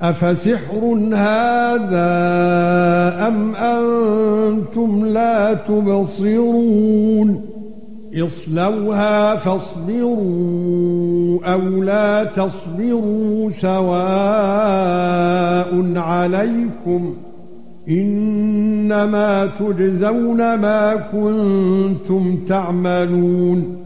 افسحر هذا ام أنتم لا تبصرون اصلوها فاصبروا أو لا تصبروا سواء عليكم انما تجزون ما كنتم تعملون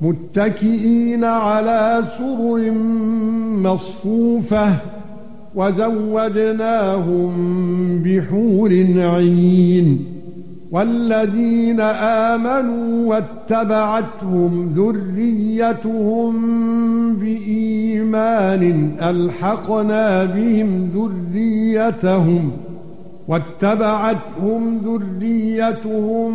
متكئين على سرر مصفوفة وزوجناهم بحور عين والذين آمنوا واتبعتهم ذريتهم بإيمان ألحقنا بهم ذريتهم واتبعتهم ذريتهم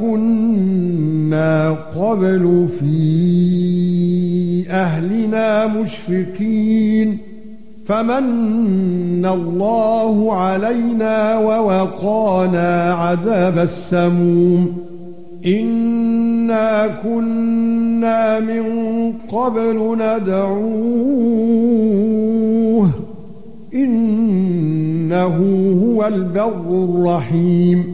كنا قبل في أهلنا مشفقين فمن الله علينا ووقانا عذاب السموم إنا كنا من قبل ندعوه إنه هو البر الرحيم